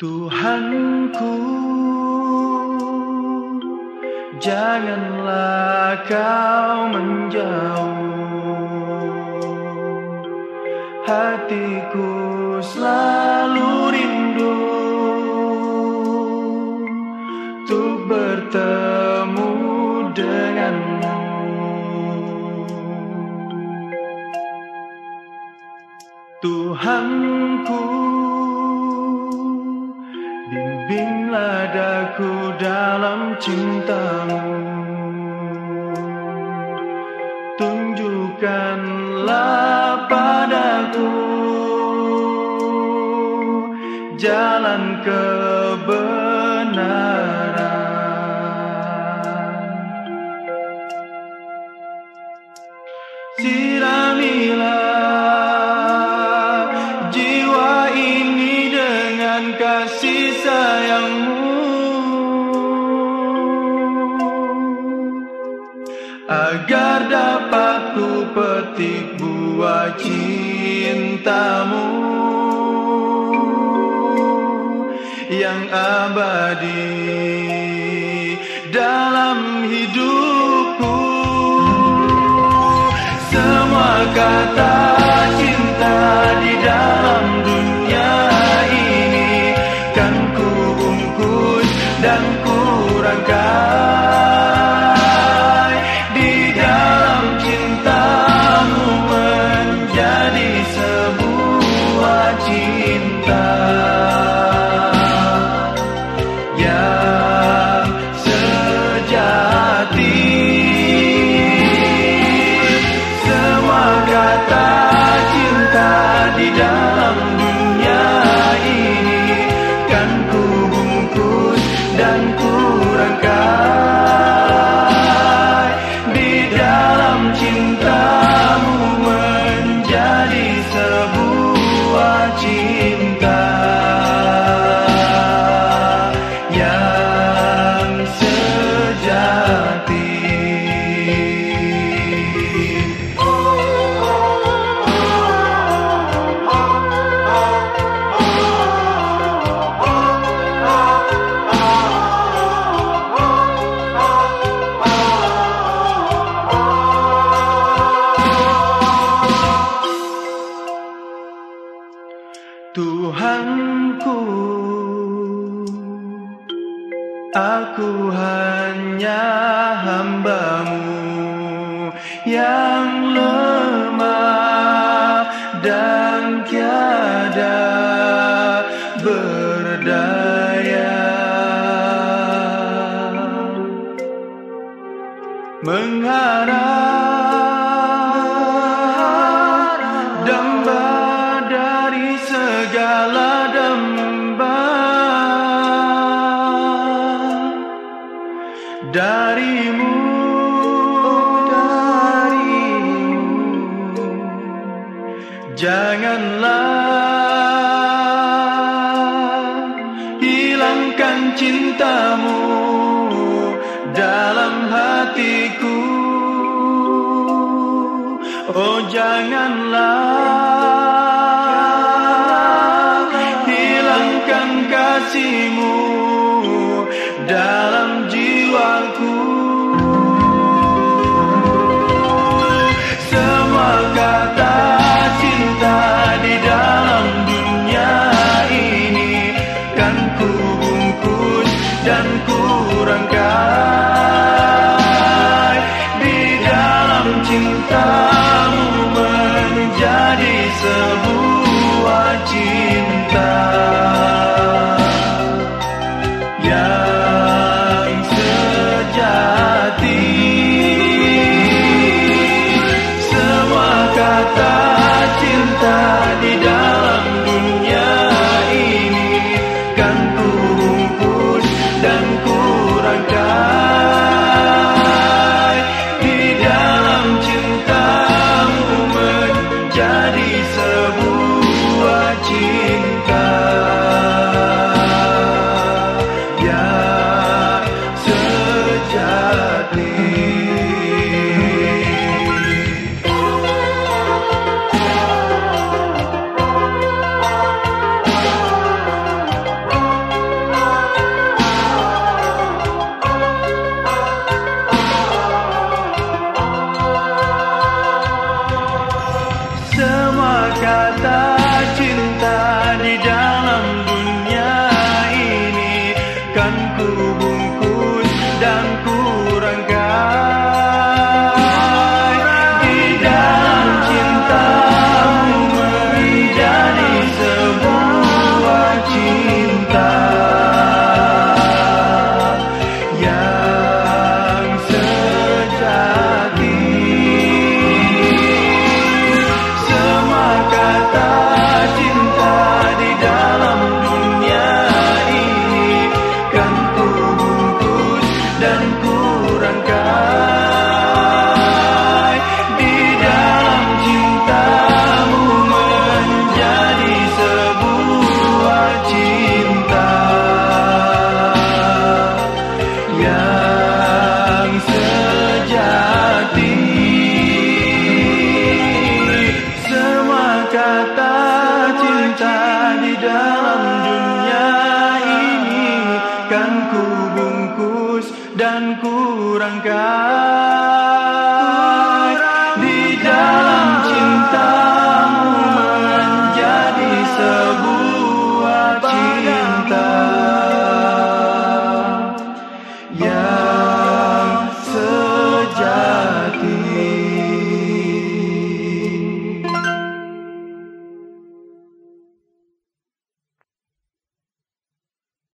Tuhanku Janganlah kau menjauh. Hatiku selalu rindu Untuk bertemu denganmu. Tuhanku Bimbinglah daku dalam cintamu. Tunjukkanlah padaku Jalan kebenaran. Siramilah Agar dapat ku petik buah cintamu. Yang abadi dalam hidupku. Semua kata cinta di dalam dunia ini. Kan ku bungkus dan ku rangkai Yang Tuhanku Aku hanya hambamu Yang lemah dan tiada Janganlah hilangkan cintamu dalam hatiku. Oh janganlah rangkai Di dalam cintamu menjadi sebuah cinta आता dalam dunia ini kan ku bungkus dan kurangkah?